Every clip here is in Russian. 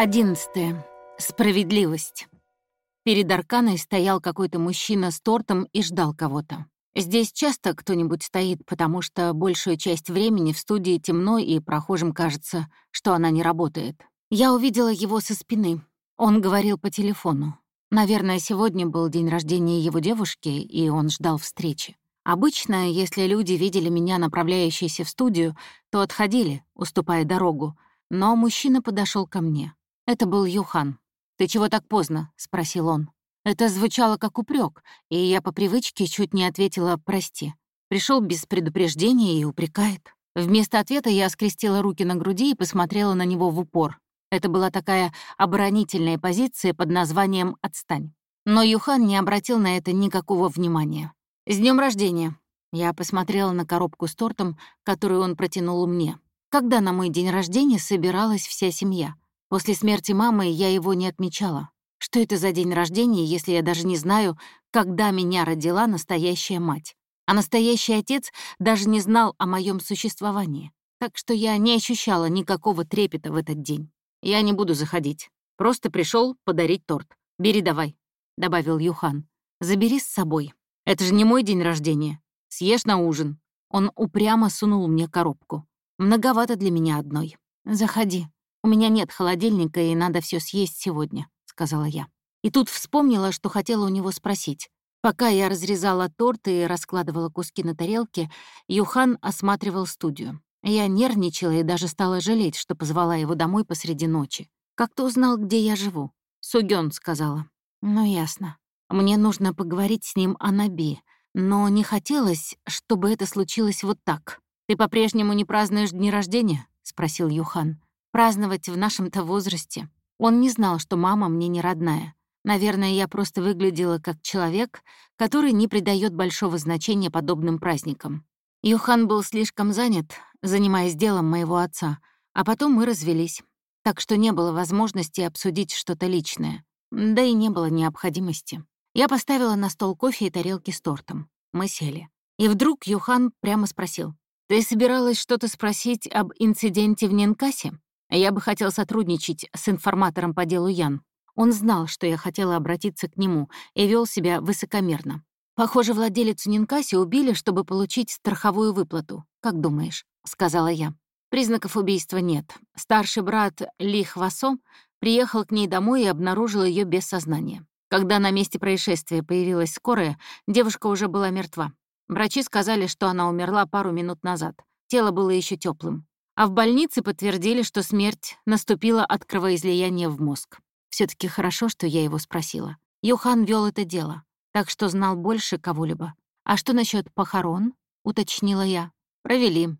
Одиннадцатое. Справедливость. Перед Арканой стоял какой-то мужчина с тортом и ждал кого-то. Здесь часто кто-нибудь стоит, потому что большую часть времени в студии темно, и прохожим кажется, что она не работает. Я увидела его со спины. Он говорил по телефону. Наверное, сегодня был день рождения его девушки, и он ждал встречи. Обычно, если люди видели меня, направляющейся в студию, то отходили, уступая дорогу, но мужчина подошел ко мне. Это был Юхан. «Ты чего так поздно?» — спросил он. Это звучало как упрек, и я по привычке чуть не ответила «прости». Пришел без предупреждения и упрекает. Вместо ответа я скрестила руки на груди и посмотрела на него в упор. Это была такая оборонительная позиция под названием «отстань». Но Юхан не обратил на это никакого внимания. «С днем рождения!» Я посмотрела на коробку с тортом, которую он протянул мне. Когда на мой день рождения собиралась вся семья — После смерти мамы я его не отмечала. Что это за день рождения, если я даже не знаю, когда меня родила настоящая мать? А настоящий отец даже не знал о моем существовании. Так что я не ощущала никакого трепета в этот день. Я не буду заходить. Просто пришел подарить торт. Бери давай, — добавил Юхан. Забери с собой. Это же не мой день рождения. Съешь на ужин. Он упрямо сунул мне коробку. Многовато для меня одной. Заходи. «У меня нет холодильника, и надо все съесть сегодня», — сказала я. И тут вспомнила, что хотела у него спросить. Пока я разрезала торт и раскладывала куски на тарелке, Юхан осматривал студию. Я нервничала и даже стала жалеть, что позвала его домой посреди ночи. «Как ты узнал, где я живу?» «Сугён», — сказала. «Ну, ясно. Мне нужно поговорить с ним о Наби, но не хотелось, чтобы это случилось вот так. Ты по-прежнему не празднуешь дни рождения?» — спросил Юхан. Праздновать в нашем-то возрасте. Он не знал, что мама мне не родная. Наверное, я просто выглядела как человек, который не придает большого значения подобным праздникам. Юхан был слишком занят, занимаясь делом моего отца, а потом мы развелись, так что не было возможности обсудить что-то личное. Да и не было необходимости. Я поставила на стол кофе и тарелки с тортом. Мы сели. И вдруг Юхан прямо спросил. «Ты собиралась что-то спросить об инциденте в Ненкасе?» Я бы хотел сотрудничать с информатором по делу Ян. Он знал, что я хотела обратиться к нему, и вел себя высокомерно. Похоже, владелицу Нинкаси убили, чтобы получить страховую выплату. Как думаешь? сказала я. Признаков убийства нет. Старший брат Ли Хвасо приехал к ней домой и обнаружил ее без сознания. Когда на месте происшествия появилась скорая, девушка уже была мертва. Врачи сказали, что она умерла пару минут назад. Тело было еще теплым а в больнице подтвердили, что смерть наступила от кровоизлияния в мозг. все таки хорошо, что я его спросила. Юхан вел это дело, так что знал больше кого-либо. «А что насчет похорон?» — уточнила я. «Провели.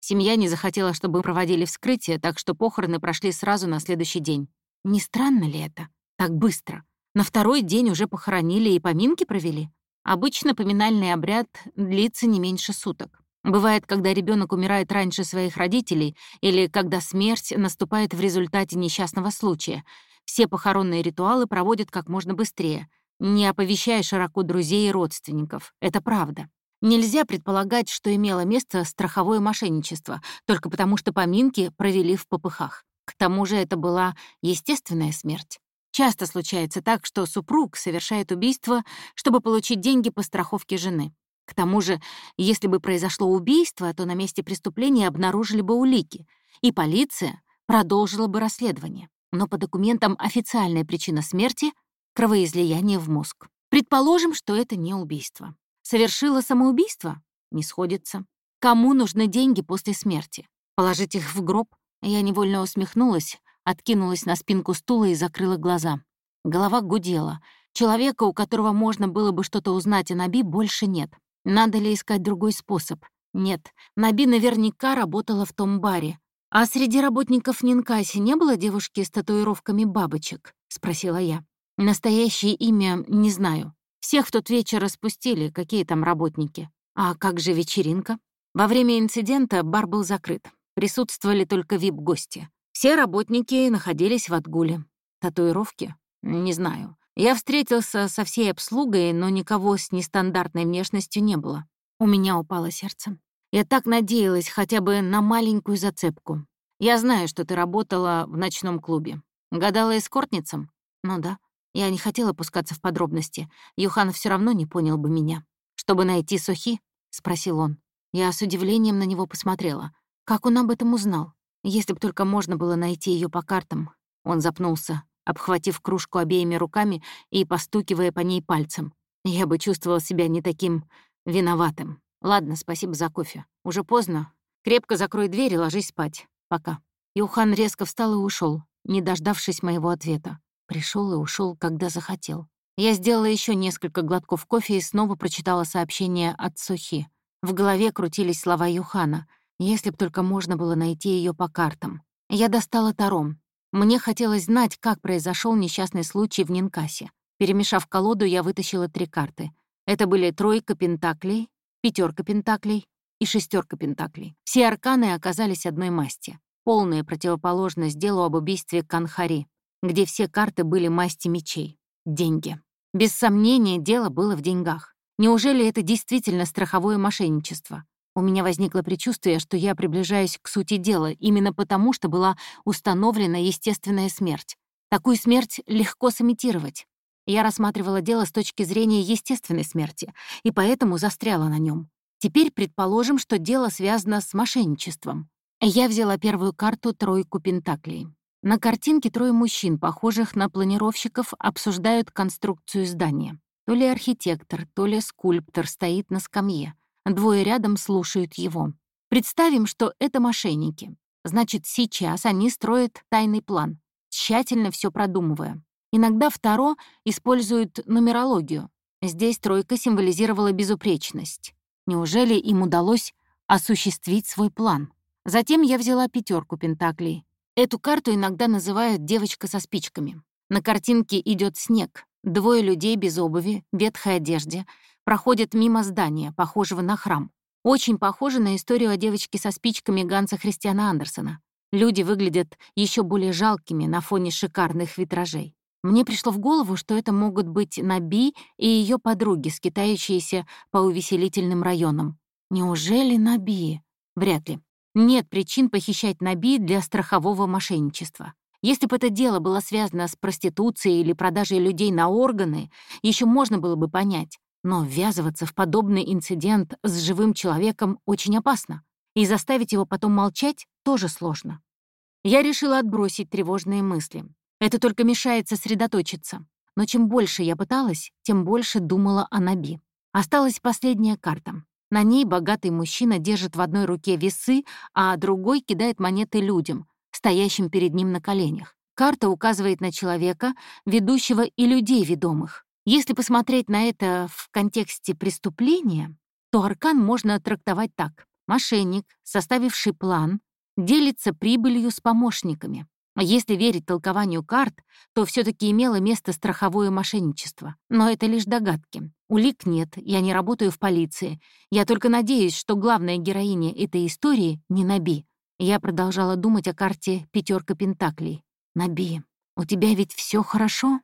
Семья не захотела, чтобы проводили вскрытие, так что похороны прошли сразу на следующий день. Не странно ли это? Так быстро. На второй день уже похоронили и поминки провели? Обычно поминальный обряд длится не меньше суток. Бывает, когда ребенок умирает раньше своих родителей или когда смерть наступает в результате несчастного случая. Все похоронные ритуалы проводят как можно быстрее, не оповещая широко друзей и родственников. Это правда. Нельзя предполагать, что имело место страховое мошенничество, только потому что поминки провели в попыхах. К тому же это была естественная смерть. Часто случается так, что супруг совершает убийство, чтобы получить деньги по страховке жены. К тому же, если бы произошло убийство, то на месте преступления обнаружили бы улики, и полиция продолжила бы расследование. Но по документам официальная причина смерти — кровоизлияние в мозг. Предположим, что это не убийство. Совершила самоубийство? Не сходится. Кому нужны деньги после смерти? Положить их в гроб? Я невольно усмехнулась, откинулась на спинку стула и закрыла глаза. Голова гудела. Человека, у которого можно было бы что-то узнать о Наби, больше нет. Надо ли искать другой способ? Нет, Наби наверняка работала в том баре. «А среди работников Нинкаси не было девушки с татуировками бабочек?» — спросила я. «Настоящее имя не знаю. Всех в тот вечер распустили, какие там работники. А как же вечеринка?» Во время инцидента бар был закрыт. Присутствовали только вип-гости. Все работники находились в отгуле. Татуировки? Не знаю. Я встретился со всей обслугой, но никого с нестандартной внешностью не было. У меня упало сердце. Я так надеялась хотя бы на маленькую зацепку. Я знаю, что ты работала в ночном клубе. Гадала эскортницам? Ну да. Я не хотела пускаться в подробности. Юхан все равно не понял бы меня. «Чтобы найти Сухи?» — спросил он. Я с удивлением на него посмотрела. Как он об этом узнал? Если бы только можно было найти ее по картам. Он запнулся, обхватив кружку обеими руками и постукивая по ней пальцем. Я бы чувствовал себя не таким виноватым. Ладно, спасибо за кофе. Уже поздно. Крепко закрой дверь и ложись спать. Пока. Юхан резко встал и ушел, не дождавшись моего ответа. Пришел и ушел, когда захотел. Я сделала еще несколько глотков кофе и снова прочитала сообщение от Сухи. В голове крутились слова Юхана. Если б только можно было найти ее по картам. Я достала таром. Мне хотелось знать, как произошел несчастный случай в Нинкасе. Перемешав колоду, я вытащила три карты. Это были тройка пентаклей, пятерка пентаклей и шестерка пентаклей. Все арканы оказались одной масти. Полная противоположность делу об убийстве Канхари, где все карты были масти мечей. Деньги. Без сомнения, дело было в деньгах. Неужели это действительно страховое мошенничество? У меня возникло предчувствие, что я приближаюсь к сути дела именно потому, что была установлена естественная смерть. Такую смерть легко сымитировать. Я рассматривала дело с точки зрения естественной смерти, и поэтому застряла на нем. Теперь предположим, что дело связано с мошенничеством. Я взяла первую карту «Тройку Пентаклей». На картинке трое мужчин, похожих на планировщиков, обсуждают конструкцию здания. То ли архитектор, то ли скульптор стоит на скамье. Двое рядом слушают его. Представим, что это мошенники. Значит, сейчас они строят тайный план, тщательно все продумывая. Иногда второ используют нумерологию. Здесь тройка символизировала безупречность. Неужели им удалось осуществить свой план? Затем я взяла пятерку пентаклей. Эту карту иногда называют «девочка со спичками». На картинке идет снег. Двое людей без обуви, ветхой одежде, проходят мимо здания, похожего на храм. Очень похоже на историю о девочке со спичками Ганса Христиана Андерсона. Люди выглядят еще более жалкими на фоне шикарных витражей. Мне пришло в голову, что это могут быть Наби и ее подруги, скитающиеся по увеселительным районам. Неужели Наби? Вряд ли. Нет причин похищать Наби для страхового мошенничества. Если бы это дело было связано с проституцией или продажей людей на органы, еще можно было бы понять. Но ввязываться в подобный инцидент с живым человеком очень опасно. И заставить его потом молчать тоже сложно. Я решила отбросить тревожные мысли. Это только мешает сосредоточиться. Но чем больше я пыталась, тем больше думала о Наби. Осталась последняя карта. На ней богатый мужчина держит в одной руке весы, а другой кидает монеты людям, стоящим перед ним на коленях. Карта указывает на человека, ведущего и людей ведомых. Если посмотреть на это в контексте преступления, то аркан можно трактовать так. Мошенник, составивший план, делится прибылью с помощниками. Если верить толкованию карт, то все таки имело место страховое мошенничество. Но это лишь догадки. Улик нет, я не работаю в полиции. Я только надеюсь, что главная героиня этой истории не Наби. Я продолжала думать о карте пятерка пентаклей. Наби, у тебя ведь все хорошо?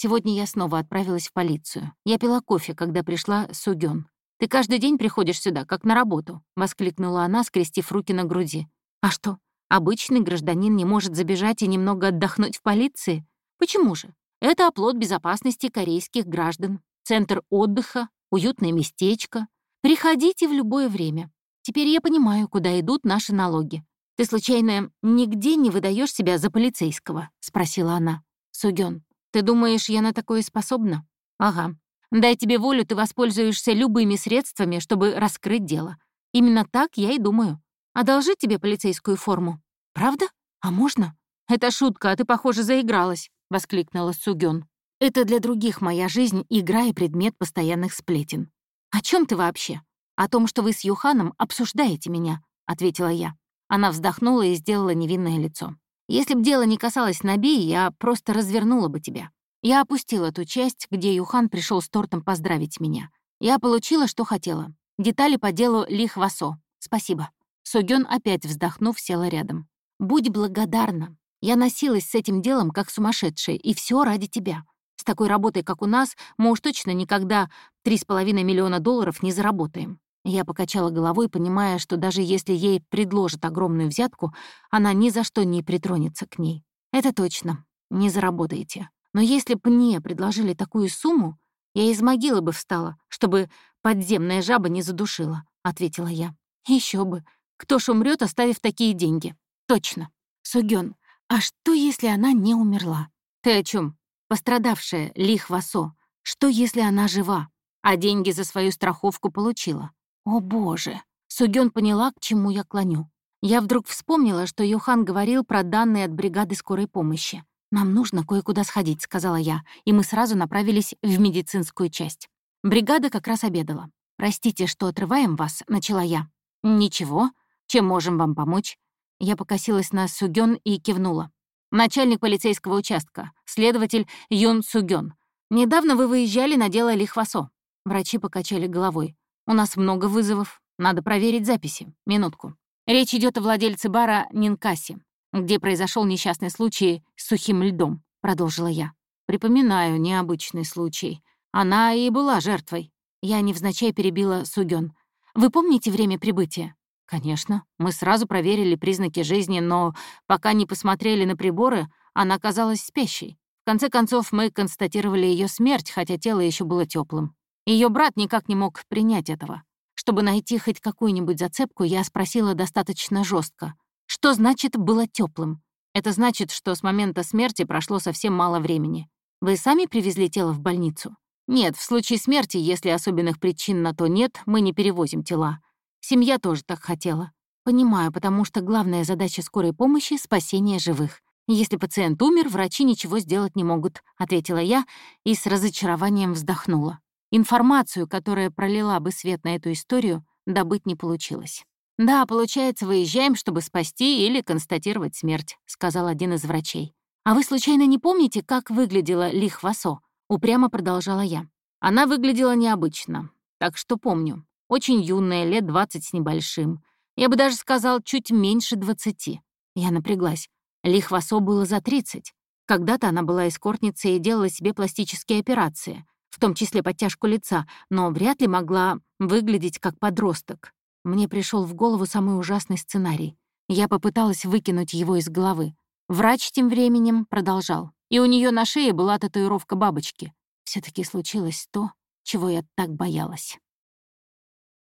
Сегодня я снова отправилась в полицию. Я пила кофе, когда пришла Сугён. «Ты каждый день приходишь сюда, как на работу», — воскликнула она, скрестив руки на груди. «А что, Обычный гражданин не может забежать и немного отдохнуть в полиции? Почему же? Это оплот безопасности корейских граждан, центр отдыха, уютное местечко. Приходите в любое время. Теперь я понимаю, куда идут наши налоги. Ты, случайно, нигде не выдаешь себя за полицейского?» — спросила она. Сугён, ты думаешь, я на такое способна? Ага. Дай тебе волю, ты воспользуешься любыми средствами, чтобы раскрыть дело. Именно так я и думаю. Одолжить тебе полицейскую форму? Правда? А можно? Это шутка, а ты, похоже, заигралась, воскликнула Сугён. Это для других моя жизнь — игра и предмет постоянных сплетен. О чем ты вообще? О том, что вы с Юханом обсуждаете меня, ответила я. Она вздохнула и сделала невинное лицо. Если б дело не касалось Наби, я просто развернула бы тебя. Я опустила ту часть, где Юхан пришел с тортом поздравить меня. Я получила, что хотела. Детали по делу Ли Хвасо. Спасибо. Сугён, опять вздохнув, села рядом. «Будь благодарна. Я носилась с этим делом как сумасшедшая, и все ради тебя. С такой работой, как у нас, мы уж точно никогда три с половиной миллиона долларов не заработаем». Я покачала головой, понимая, что даже если ей предложат огромную взятку, она ни за что не притронется к ней. Это точно, не заработаете. Но если б мне предложили такую сумму, я из могилы бы встала, чтобы подземная жаба не задушила, ответила я. Еще бы. Кто ж умрет, оставив такие деньги? Точно. Сугён, а что, если она не умерла? Ты о чем? Пострадавшая Ли Хвасо. Что, если она жива, а деньги за свою страховку получила? О, боже! Сугён поняла, к чему я клоню. Я вдруг вспомнила, что Йохан говорил про данные от бригады скорой помощи. «Нам нужно кое-куда сходить», — сказала я, и мы сразу направились в медицинскую часть. Бригада как раз обедала. «Простите, что отрываем вас», — начала я. «Ничего. Чем можем вам помочь?» Я покосилась на Сугён и кивнула. «Начальник полицейского участка, следователь Юн Сугён. Недавно вы выезжали на дело Лихвасо». Врачи покачали головой. «У нас много вызовов. Надо проверить записи. Минутку». Речь идет о владельце бара Нинкаси, где произошел несчастный случай с сухим льдом, продолжила я. Припоминаю необычный случай. Она и была жертвой. Я невзначай перебила Сугён. Вы помните время прибытия? Конечно. Мы сразу проверили признаки жизни, но пока не посмотрели на приборы, она казалась спящей. В конце концов, мы констатировали ее смерть, хотя тело еще было теплым. Ее брат никак не мог принять этого. Чтобы найти хоть какую-нибудь зацепку, я спросила достаточно жестко. Что значит «было теплым? Это значит, что с момента смерти прошло совсем мало времени. Вы сами привезли тело в больницу? Нет, в случае смерти, если особенных причин на то нет, мы не перевозим тела. Семья тоже так хотела. Понимаю, потому что главная задача скорой помощи — спасение живых. Если пациент умер, врачи ничего сделать не могут, ответила я и с разочарованием вздохнула. Информацию, которая пролила бы свет на эту историю, добыть не получилось. «Да, получается, выезжаем, чтобы спасти или констатировать смерть», — сказал один из врачей. «А вы случайно не помните, как выглядела Ли Хвасо?» — упрямо продолжала я. Она выглядела необычно, так что помню. Очень юная, лет двадцать с небольшим. Я бы даже сказал, чуть меньше двадцати. Я напряглась. Ли Хвасо было за тридцать. Когда-то она была эскортницей и делала себе пластические операции — в том числе подтяжку лица, но вряд ли могла выглядеть как подросток. Мне пришел в голову самый ужасный сценарий. Я попыталась выкинуть его из головы. Врач тем временем продолжал. И у нее на шее была татуировка бабочки. все таки случилось то, чего я так боялась.